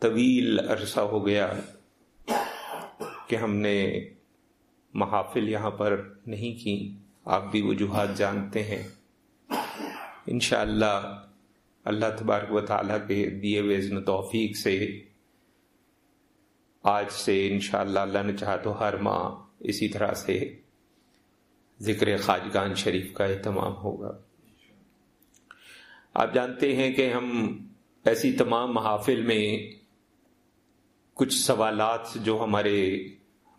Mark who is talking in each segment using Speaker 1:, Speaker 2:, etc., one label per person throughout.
Speaker 1: طویل عرصہ ہو گیا کہ ہم نے محافل یہاں پر نہیں کی۔ آپ بھی وجوہات جانتے ہیں۔ انشاءاللہ اللہ اللہ تبارک و تعالیٰ کے دیے ہوئے عزم توفیق سے آج سے انشاءاللہ اللہ نے چاہا تو ہر ماہ اسی طرح سے ذکر خاجگان شریف کا اہتمام ہوگا۔ آپ جانتے ہیں کہ ہم ایسی تمام محافل میں کچھ سوالات جو ہمارے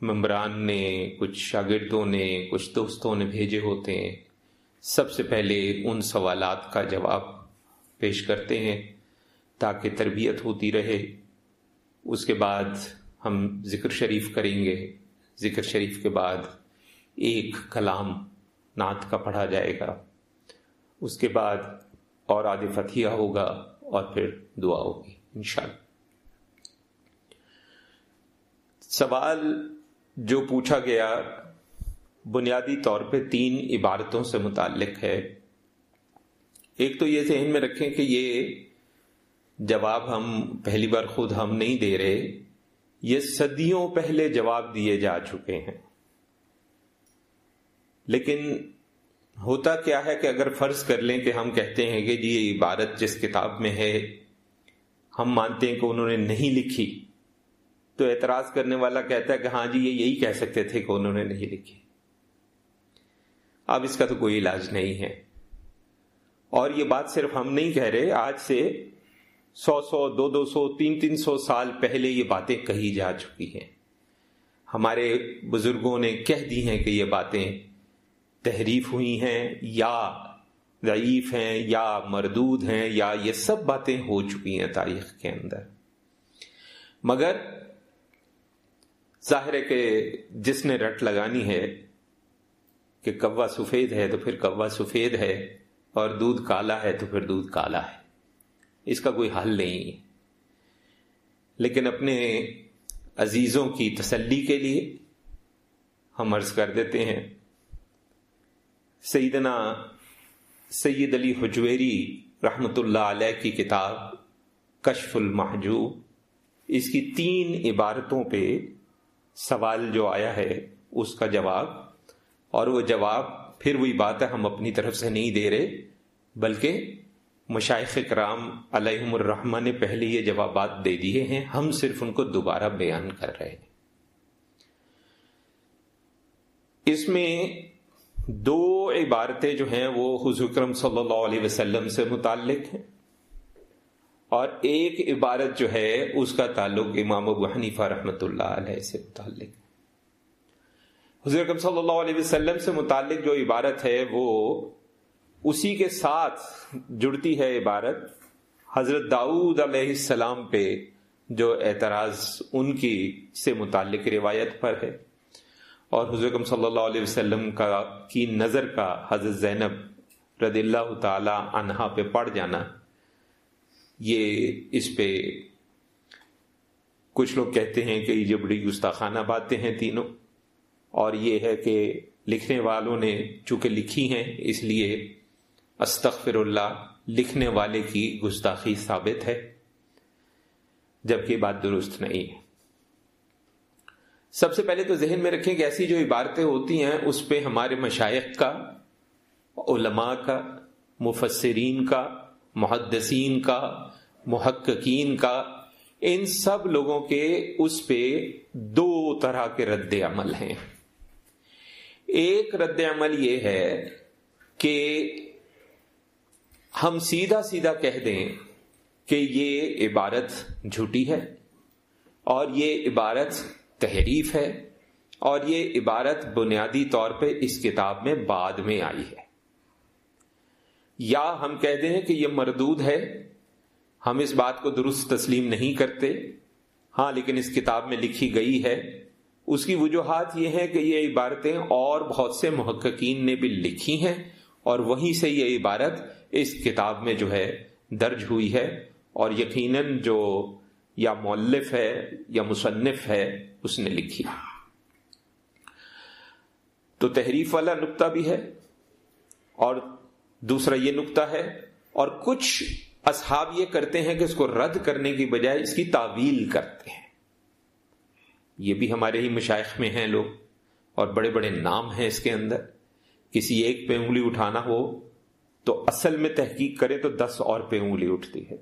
Speaker 1: ممبران نے، کچھ شاگردوں نے، کچھ دوستوں نے بھیجے ہوتے ہیں، سب سے پہلے ان سوالات کا جواب پیش کرتے ہیں تاکہ تربیت ہوتی رہے۔ اس کے بعد ہم ذکر شریف کریں گے۔ ذکر شریف کے بعد ایک کلام نعت کا پڑھا جائے گا۔ اس کے بعد اور آدھے فتھیہ ہوگا اور پھر دعا ہوگی انشاءاللہ۔ سوال جو پوچھا گیا بنیادی طور پہ تین عبارتوں سے متعلق ہے۔ ایک تو یہ ذہن میں رکھیں کہ یہ جواب ہم پہلی بار خود ہم نہیں دے رہے، یہ صدیوں پہلے جواب دیے جا چکے ہیں۔ لیکن ہوتا کیا ہے کہ اگر فرض کر لیں کہ ہم کہتے ہیں کہ جی یہ عبارت جس کتاب میں ہے، ہم مانتے ہیں کہ انہوں نے نہیں لکھی۔ تو اعتراض کرنے والا کہتا ہے کہ ہاں جی یہ یہی کہہ سکتے تھے کہ انہوں نے نہیں لکھی۔ اب اس کا تو کوئی علاج نہیں ہے۔ اور یہ بات صرف ہم نہیں کہہ رہے، آج سے سو سو، دو دو سو، تین تین سو سال پہلے یہ باتیں کہی جا چکی ہیں۔ ہمارے بزرگوں نے کہہ دی ہیں کہ یہ باتیں تحریف ہوئی ہیں، یا ضعیف ہیں، یا مردود ہیں، یا یہ سب باتیں ہو چکی ہیں تاریخ کے اندر۔ مگر ظاہر ہے کہ جس نے رٹ لگانی ہے کہ کوا سفید ہے تو پھر کوا سفید ہے اور دودھ کالا ہے تو پھر دودھ کالا ہے۔ اس کا کوئی حل نہیں لیکن اپنے عزیزوں کی تسلی کے لیے ہم عرض کر دیتے ہیں، سیدنا سید علی حجویری رحمت اللہ علیہ کی کتاب کشف المحجوب، اس کی تین عبارتوں پہ سوال جو آیا ہے، اس کا جواب، اور وہ جواب پھر وہی بات ہے، ہم اپنی طرف سے نہیں دے رہے، بلکہ مشائق کرام علیہم الرحمٰ نے پہلے یہ جوابات دے دیے ہیں، ہم صرف ان کو دوبارہ بیان کر رہے ہیں۔ اس میں دو عبارتیں جو ہیں، وہ حضور کرم صلی اللہ علیہ وسلم سے متعلق ہیں۔ اور ایک عبارت جو ہے، اس کا تعلق امام ابو حنیفہ رحمۃ اللہ علیہ سے متعلق۔ حضرت صلی اللہ علیہ وسلم سے متعلق جو عبارت ہے، وہ اسی کے ساتھ جڑتی ہے عبارت۔ حضرت داؤد علیہ السلام پہ جو اعتراض ان کی سے متعلق روایت پر ہے۔ اور حضرت صلی اللہ علیہ وسلم کا، کی نظر کا حضرت زینب رضی اللہ تعالی عنہا پہ پڑ جانا۔ یہ اس پہ کچھ لوگ کہتے ہیں کہ یہ بڑی گستاخانہ باتیں ہیں تینوں، اور یہ ہے کہ لکھنے والوں نے چونکہ لکھی ہیں، اس لیے استغفر اللہ لکھنے والے کی گستاخی ثابت ہے، جبکہ بات درست نہیں ہے۔ سب سے پہلے تو ذہن میں رکھیں کہ ایسی جو عبارتیں ہوتی ہیں، اس پہ ہمارے مشائق کا، علماء کا، مفسرین کا محدثین کا، محققین کا، ان سب لوگوں کے اس پہ دو طرح کے رد عمل ہیں۔ ایک رد عمل یہ ہے کہ ہم سیدھا سیدھا کہہ دیں کہ یہ عبارت جھوٹی ہے اور یہ عبارت تحریف ہے اور یہ عبارت بنیادی طور پہ اس کتاب میں بعد میں آئی ہے۔ یا ہم کہہ دیں کہ یہ مردود ہے، ہم اس بات کو درست تسلیم نہیں کرتے۔ ہاں لیکن اس کتاب میں لکھی گئی ہے۔ اس کی وجوہات یہ ہیں کہ یہ عبارتیں اور بہت سے محققین نے بھی لکھی ہیں اور وہیں سے یہ عبارت اس کتاب میں جو ہے درج ہوئی ہے۔ اور یقیناً جو یا مولف ہے یا مصنف ہے، اس نے لکھی تو تحریف والا نقطہ بھی ہے۔ اور دوسرا یہ نقطہ ہے اور کچھ اصحاب یہ کرتے ہیں کہ اس کو رد کرنے کی بجائے اس کی تعویل کرتے ہیں۔ یہ بھی ہمارے ہی مشائق میں ہیں لوگ اور بڑے بڑے نام ہیں اس کے اندر۔ کسی ایک پہ انگلی اٹھانا ہو تو اصل میں تحقیق کرے تو دس اور پہ انگلی اٹھتی ہے۔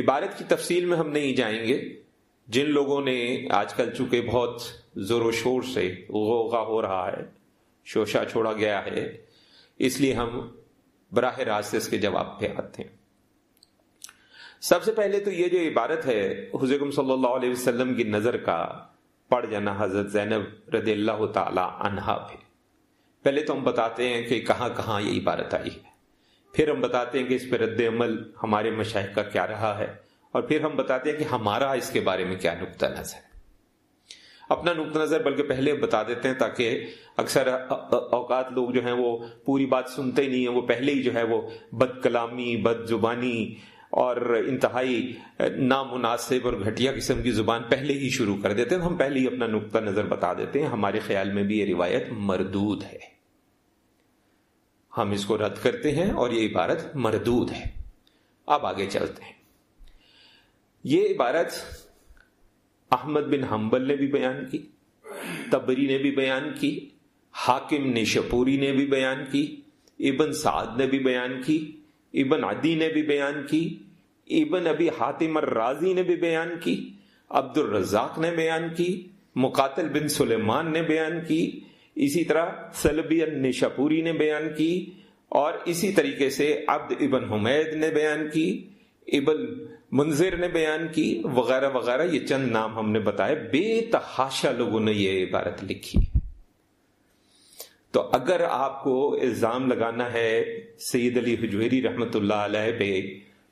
Speaker 1: عبارت کی تفصیل میں ہم نہیں جائیں گے۔ جن لوگوں نے آج کل چونکہ بہت زور و شور سے غوغا ہو رہا ہے، شوشا چھوڑا گیا ہے اس لیے ہم براہ راست اس کے جواب پہ آتے ہیں۔ سب سے پہلے تو یہ جو عبارت ہے حضرت صلی اللہ علیہ وسلم کی نظر کا پڑ جانا حضرت زینب رضی اللہ تعالی عنہا پہ۔ پہلے تو ہم بتاتے ہیں کہ کہاں کہاں یہ عبارت آئی ہے۔ پھر ہم بتاتے ہیں کہ اس پہ رد عمل ہمارے مشاہد کا کیا رہا ہے۔ اور پھر ہم بتاتے ہیں کہ ہمارا اس کے بارے میں کیا نقطہ نظر ہے۔ اپنا نقطہ نظر بلکہ پہلے بتا دیتے ہیں تاکہ اکثر اوقات لوگ جو ہیں وہ پوری بات سنتے ہی نہیں ہیں، وہ پہلے ہی جو ہے وہ بد کلامی بد زبانی اور انتہائی نامناسب اور گھٹیا قسم کی زبان پہلے ہی شروع کر دیتے ہیں۔ ہم پہلے ہی اپنا نقطہ نظر بتا دیتے ہیں۔ ہمارے خیال میں بھی یہ روایت مردود ہے۔ ہم اس کو رد کرتے ہیں اور یہ عبارت مردود ہے۔ اب آگے چلتے ہیں۔ یہ عبارت احمد بن حنبل نے بھی بیان کی، تبری نے بھی بیان کی، حاکم نشپوری نے بھی بیان کی، ابن سعد نے بھی بیان کی، ابن عدی نے بھی بیان کی، ابن ابی حاتم الرازی نے بھی بیان کی عبد الرزاق نے بیان کی، مقاتل بن سلیمان نے بیان کی، اسی طرح سلبی النشپوری نے بیان کی اور اسی طریقے سے عبد ابن حمید نے بیان کی، ابن منظر نے بیان کی، وغیرہ وغیرہ، یہ چند نام ہم نے بتائے۔ بے تحاشا لوگوں نے یہ عبارت لکھی۔ تو اگر آپ کو الزام لگانا ہے سید علی حجویری رحمت اللہ علیہ پہ،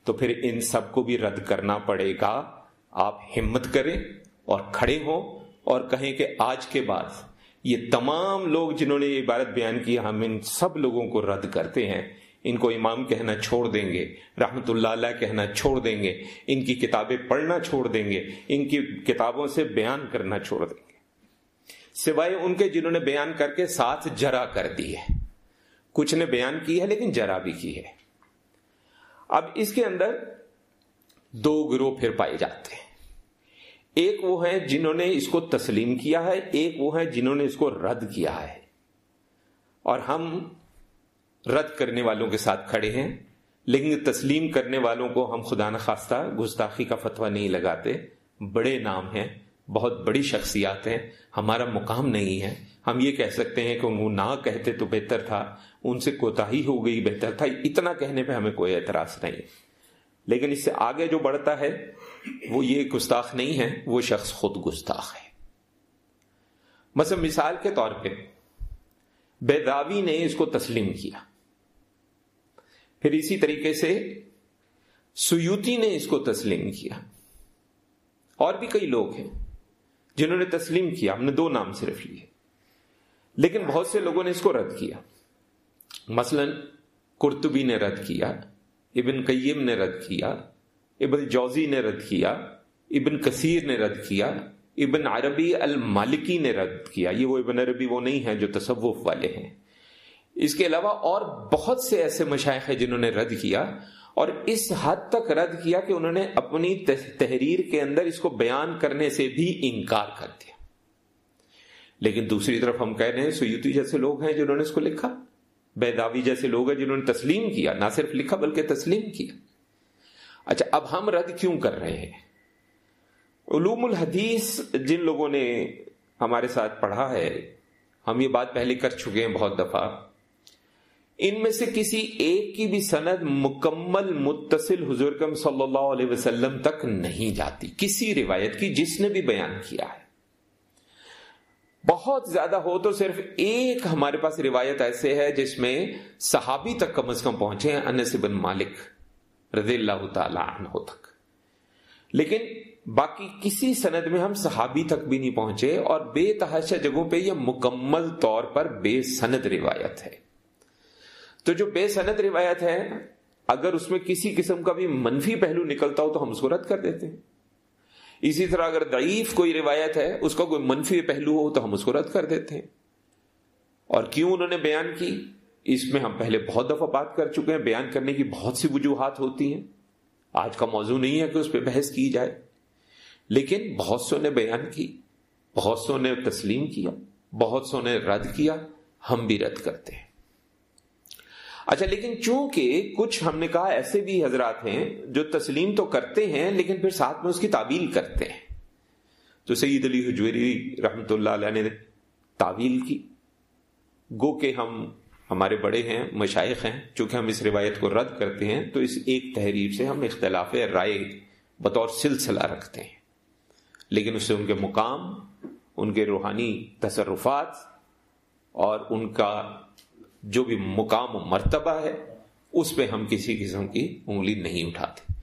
Speaker 1: تو پھر ان سب کو بھی رد کرنا پڑے گا۔ آپ ہمت کریں اور کھڑے ہوں اور کہیں کہ آج کے بعد یہ تمام لوگ جنہوں نے یہ عبارت بیان کی، ہم ان سب لوگوں کو رد کرتے ہیں۔ ان کو امام کہنا چھوڑ دیں گے، رحمت اللہ علیہ کہنا چھوڑ دیں گے، ان کی کتابیں پڑھنا چھوڑ دیں گے، ان کی کتابوں سے بیان کرنا چھوڑ دیں گے۔ سوائے ان کے جنہوں نے بیان کر کے ساتھ جرا کر دی ہے۔ کچھ نے بیان کی ہے لیکن جرا بھی کی ہے۔ اب اس کے اندر دو گروہ پھر پائے جاتے ہیں۔ ایک وہ ہیں جنہوں نے اس کو تسلیم کیا ہے، ایک وہ ہیں جنہوں نے اس کو رد کیا ہے۔ اور ہم رد کرنے والوں کے ساتھ کھڑے ہیں، لیکن تسلیم کرنے والوں کو ہم خدا نخواستہ گستاخی کا فتویٰ نہیں لگاتے۔ بڑے نام ہیں، بہت بڑی شخصیات ہیں، ہمارا مقام نہیں ہے۔ ہم یہ کہہ سکتے ہیں کہ وہ نہ کہتے تو بہتر تھا، ان سے کوتا ہی ہو گئی، بہتر تھا۔ اتنا کہنے پہ ہمیں کوئی اعتراض نہیں۔ لیکن اس سے آگے جو بڑھتا ہے، وہ یہ گستاخ نہیں ہے، وہ شخص خود گستاخ ہے۔ مثلا مثال کے طور پہ، بیداوی نے اس کو تسلیم کیا۔ پھر اسی طریقے سے سیوتی نے اس کو تسلیم کیا۔ اور بھی کئی لوگ ہیں جنہوں نے تسلیم کیا، ہم نے دو نام صرف لیے۔ لیکن بہت سے لوگوں نے اس کو رد کیا۔ مثلا کرتبی نے رد کیا، ابن قیم نے رد کیا، ابن جوزی نے رد کیا، ابن کثیر نے رد کیا، ابن عربی المالکی نے رد کیا۔ یہ وہ ابن عربی وہ نہیں ہے جو تصوف والے ہیں۔ اس کے علاوہ اور بہت سے ایسے مشائق ہیں جنہوں نے رد کیا اور اس حد تک رد کیا کہ انہوں نے اپنی تحریر کے اندر اس کو بیان کرنے سے بھی انکار کر دیا۔ لیکن دوسری طرف ہم کہہ رہے ہیں سیوتی جیسے لوگ ہیں جنہوں نے اس کو لکھا۔ بیداوی جیسے لوگ ہیں جنہوں نے تسلیم کیا، نہ صرف لکھا بلکہ تسلیم کیا۔ اچھا اب ہم رد کیوں کر رہے ہیں؟ علوم الحدیث جن لوگوں نے ہمارے ساتھ پڑھا ہے، ہم یہ بات پہلے کر چکے ہیں بہت دفعہ۔ ان میں سے کسی ایک کی بھی سند مکمل متصل حضور کم صلی اللہ علیہ وسلم تک نہیں جاتی، کسی روایت کی جس نے بھی بیان کیا ہے۔ بہت زیادہ ہو تو صرف ایک ہمارے پاس روایت ایسے ہے جس میں صحابی تک کم از کم پہنچے ہیں، انس بن مالک رضی اللہ تعالی عنہ تک۔ لیکن باقی کسی سند میں ہم صحابی تک بھی نہیں پہنچے اور بے تحاشا جگہوں پہ یہ مکمل طور پر بے سند روایت ہے۔ تو جو بے سند روایت ہے اگر اس میں کسی قسم کا بھی منفی پہلو نکلتا ہو تو ہم اس کو رد کر دیتے ہیں۔ اسی طرح اگر ضعیف کوئی روایت ہے، اس کا کوئی منفی پہلو ہو تو ہم اس کو رد کر دیتے ہیں۔ اور کیوں انہوں نے بیان کی؟ اس میں ہم پہلے بہت دفعہ بات کر چکے ہیں، بیان کرنے کی بہت سی وجوہات ہوتی ہیں۔ آج کا موضوع نہیں ہے کہ اس پہ بحث کی جائے۔ لیکن بہت سو نے بیان کی، بہت سو نے تسلیم کیا، بہت سو نے رد کیا، ہم بھی رد کرتے ہیں۔ اچھا لیکن چونکہ کچھ ہم نے کہا ایسے بھی حضرات ہیں جو تسلیم تو کرتے ہیں، لیکن پھر ساتھ میں اس کی تعویل کرتے ہیں۔ تو سید علی حجویری رحمت اللہ علیہ نے تعویل کی۔ گو کہ ہم ہمارے بڑے ہیں، مشائق ہیں، چونکہ ہم اس روایت کو رد کرتے ہیں، تو اس ایک تحریر سے ہم اختلاف رائے بطور سلسلہ رکھتے ہیں۔ لیکن اس سے ان کے مقام، ان کے روحانی تصرفات اور ان کا جو بھی مقام و مرتبہ ہے، اس پہ ہم کسی قسم کی انگلی نہیں اٹھاتے۔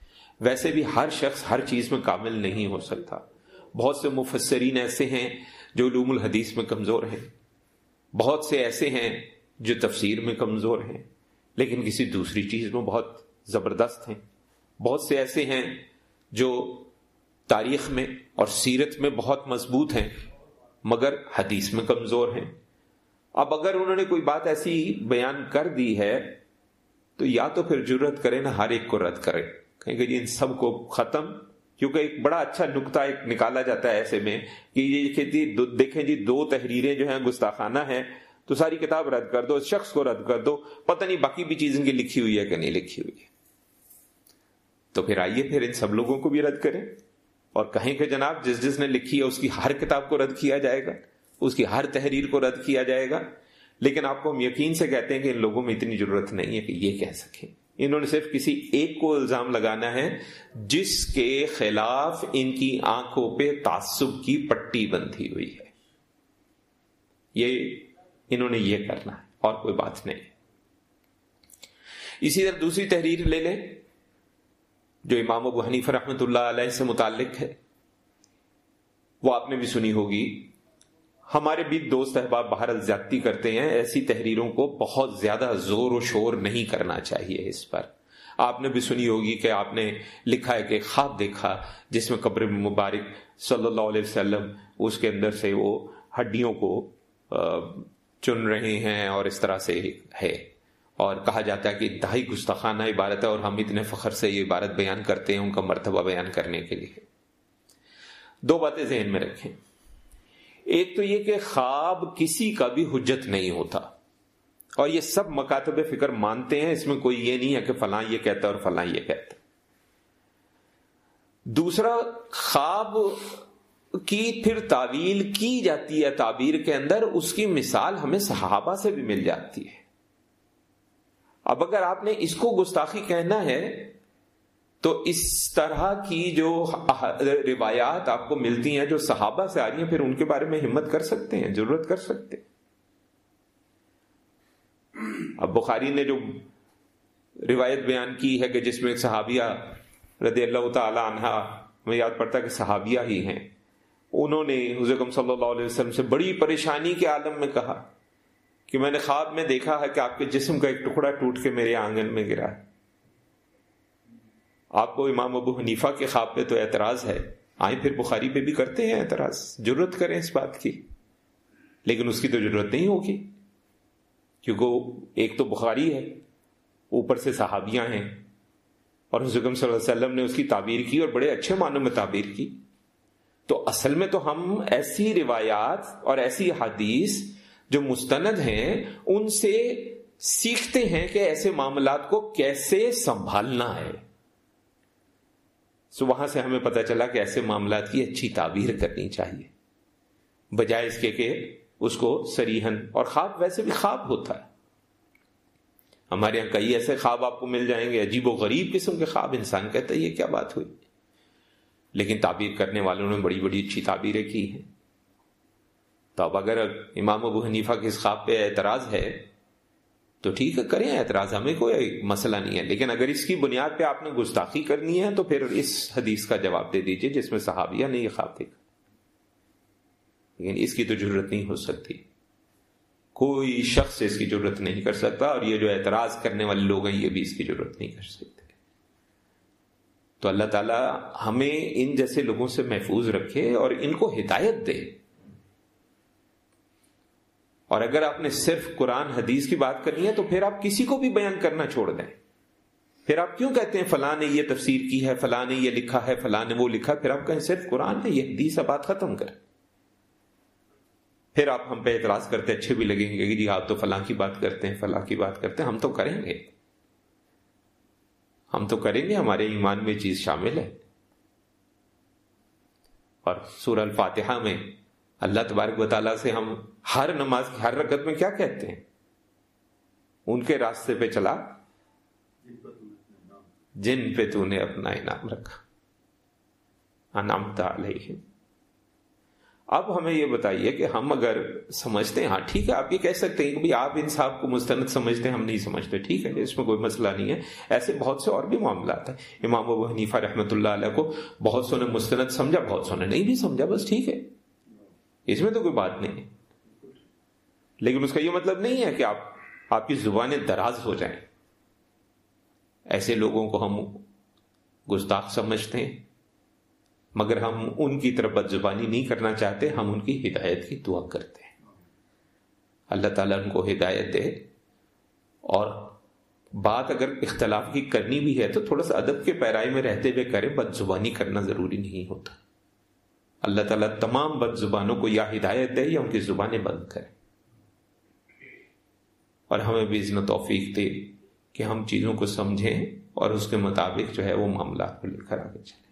Speaker 1: ویسے بھی ہر شخص ہر چیز میں کامل نہیں ہو سکتا۔ بہت سے مفسرین ایسے ہیں جو علوم الحدیث میں کمزور ہیں۔ بہت سے ایسے ہیں جو تفسیر میں کمزور ہیں، لیکن کسی دوسری چیز میں بہت زبردست ہیں۔ بہت سے ایسے ہیں جو تاریخ میں اور سیرت میں بہت مضبوط ہیں، مگر حدیث میں کمزور ہیں۔ اب اگر انہوں نے کوئی بات ایسی بیان کر دی ہے، تو یا تو پھر ضرورت کرے نا ہر ایک کو رد کرے کہیں کہ جی ان سب کو ختم، کیونکہ ایک بڑا اچھا نقطہ ایک نکالا جاتا ہے ایسے میں کہ یہ کہتی جی دیکھیں جی دو تحریریں جو ہیں، گستاخانہ ہیں، تو ساری کتاب رد کر دو، اس شخص کو رد کر دو۔ پتہ نہیں باقی بھی چیز ان کی لکھی ہوئی ہے کہ نہیں لکھی ہوئی ہے۔ تو پھر آئیے پھر ان سب لوگوں کو بھی رد کریں۔ اور کہیں کہ جناب جس جس نے لکھی ہے، اس کی ہر کتاب کو رد کیا جائے گا۔ اس کی ہر تحریر کو رد کیا جائے گا۔ لیکن آپ کو ہم یقین سے کہتے ہیں کہ ان لوگوں میں اتنی ضرورت نہیں ہے کہ یہ کہہ سکیں۔ انہوں نے صرف کسی ایک کو الزام لگانا ہے جس کے خلاف ان کی آنکھوں پہ تعصب کی پٹی بندھی ہوئی ہے۔ یہ انہوں نے یہ کرنا ہے، اور کوئی بات نہیں۔ اسی طرح دوسری تحریر لے لیں، جو امام ابو حنیف رحمۃ اللہ علیہ سے متعلق ہے۔ وہ آپ نے بھی سنی ہوگی۔ ہمارے بھی دوست احباب باہر زیادتی کرتے ہیں، ایسی تحریروں کو بہت زیادہ زور و شور نہیں کرنا چاہیے اس پر۔ آپ نے بھی سنی ہوگی کہ آپ نے لکھا ہے کہ خواب دیکھا، جس میں قبر مبارک صلی اللہ علیہ وسلم اس کے اندر سے وہ ہڈیوں کو چن رہے ہیں اور اس طرح سے ہے۔ اور کہا جاتا ہے کہ انتہائی گستاخانہ عبارت ہے اور ہم اتنے فخر سے یہ عبارت بیان کرتے ہیں، ان کا مرتبہ بیان کرنے کے لیے۔ دو باتیں ذہن میں رکھیں۔ ایک تو یہ کہ خواب کسی کا بھی حجت نہیں ہوتا۔ اور یہ سب مکاتب فکر مانتے ہیں، اس میں کوئی یہ نہیں ہے کہ فلاں یہ کہتا اور فلاں یہ کہتا دوسرا، خواب کی پھر تعویل کی جاتی ہے تعبیر کے اندر، اس کی مثال ہمیں صحابہ سے بھی مل جاتی ہے۔ اب اگر آپ نے اس کو گستاخی کہنا ہے تو اس طرح کی جو روایات آپ کو ملتی ہیں، جو صحابہ سے آ رہی ہیں، پھر ان کے بارے میں ہمت کر سکتے ہیں، ضرورت کر سکتے ہیں۔ اب بخاری نے جو روایت بیان کی ہے کہ جس میں صحابیہ رضی اللہ تعالی عنہ میں یاد پڑتا کہ صحابیہ ہی ہیں۔ انہوں نے حضرت صلی اللہ علیہ وسلم سے بڑی پریشانی کے عالم میں کہا کہ میں نے خواب میں دیکھا ہے کہ آپ کے جسم کا ایک ٹکڑا ٹوٹ کے میرے آنگن میں گرا ہے۔ آپ کو امام ابو حنیفہ کے خواب پہ تو اعتراض ہے۔ آئیں پھر بخاری پہ بھی کرتے ہیں اعتراض۔ ضرورت کریں اس بات کی۔ لیکن اس کی تو ضرورت نہیں ہوگی۔ کیونکہ ایک تو بخاری ہے، اوپر سے صحابیاں ہیں۔ اور حضرت صلی اللہ علیہ وسلم نے اس کی تعبیر کی اور بڑے اچھے معنوں میں تعبیر کی۔ تو اصل میں تو ہم ایسی روایات اور ایسی حدیث جو مستند ہیں، ان سے سیکھتے ہیں کہ ایسے معاملات کو کیسے سنبھالنا ہے۔ سو وہاں سے ہمیں پتہ چلا کہ ایسے معاملات کی اچھی تعبیر کرنی چاہیے۔ بجائے اس کے کہ اس کو سریحن اور خواب ویسے بھی خواب ہوتا ہے۔ ہمارے یہاں کئی ایسے خواب آپ کو مل جائیں گے، عجیب و غریب قسم کے خواب۔ انسان کہتا ہے، یہ کیا بات ہوئی؟ لیکن تعبیر کرنے والوں نے بڑی بڑی اچھی تعبیریں کی ہیں۔ تو اب اگر امام ابو حنیفہ کے اس خواب پہ اعتراض ہے تو ٹھیک ہے، کریں اعتراض، ہمیں کوئی مسئلہ نہیں ہے۔ لیکن اگر اس کی بنیاد پہ آپ نے گستاخی کرنی ہے تو پھر اس حدیث کا جواب دے دیجیے جس میں صحابیہ نہیں خواب دیکھا لیکن اس کی تو ضرورت نہیں ہو سکتی۔ کوئی شخص اس کی ضرورت نہیں کر سکتا اور یہ جو اعتراض کرنے والے لوگ ہیں، یہ بھی اس کی ضرورت نہیں کر سکتے۔ تو اللہ تعالی ہمیں ان جیسے لوگوں سے محفوظ رکھے اور ان کو ہدایت دے۔ اور اگر آپ نے صرف قرآن حدیث کی بات کرنی ہے تو پھر آپ کسی کو بھی بیان کرنا چھوڑ دیں۔ پھر آپ کیوں کہتے ہیں فلاں نے یہ تفسیر کی ہے، فلاں نے یہ لکھا ہے، فلاں نے وہ لکھا پھر آپ کہیں صرف قرآن نے یہ حدیث بات ختم کر پھر آپ ہم پہ اعتراض کرتے اچھے بھی لگیں گے کہ جی آپ تو فلاں کی بات کرتے ہیں، فلاں کی بات کرتے ہیں، ہم تو کریں گے۔ ہم تو کریں گے، ہمارے ایمان میں چیز شامل ہے۔ اور سورہ الفاتحہ میں اللہ تبارک و تعالیٰ سے ہم ہر نماز کی ہر رکعت میں کیا کہتے ہیں؟ ان کے راستے پہ چلا۔ جن پہ تو نے اپنا انعام رکھا۔ انعام علیہ اب ہمیں یہ بتائیے کہ ہم اگر سمجھتے ہیں ہاں ٹھیک ہے، آپ یہ کہہ سکتے ہیں کہ آپ انصاف کو مستند سمجھتے ہیں، ہم نہیں سمجھتے، ٹھیک ہے، اس میں کوئی مسئلہ نہیں ہے۔ ایسے بہت سے اور بھی معاملات ہیں۔ امام ابو حنیفہ رحمۃ اللہ علیہ کو بہت سو نے مستند سمجھا، بہت سو نے نہیں بھی سمجھا، بس ٹھیک ہے۔ اس میں تو کوئی بات نہیں۔ لیکن اس کا یہ مطلب نہیں ہے کہ آپ آپ کی زبانیں دراز ہو جائیں۔ ایسے لوگوں کو ہم گستاخ سمجھتے ہیں، مگر ہم ان کی طرف بد زبانی نہیں کرنا چاہتے، ہم ان کی ہدایت کی دعا کرتے ہیں۔ اللہ تعالیٰ ان کو ہدایت دے۔ اور بات اگر اختلاف کی کرنی بھی ہے تو تھوڑا سا ادب کے پیرائی میں رہتے ہوئے کرے بد زبانی کرنا ضروری نہیں ہوتا۔ اللہ تعالیٰ تمام بد زبانوں کو یا ہدایت دے یا ان کی زبانیں بند کرے۔ اور ہمیں بھی ازن توفیق دے کہ ہم چیزوں کو سمجھیں اور اس کے مطابق جو ہے وہ معاملات کو لے کر آگے چلیں۔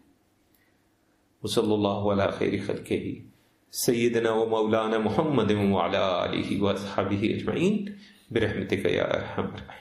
Speaker 1: وصلی اللہ علیہ خیر خلقہ، سیدنا و مولانا محمد وعلا علیہ و اجمعین، برحمتک یا ارحم الراحمین۔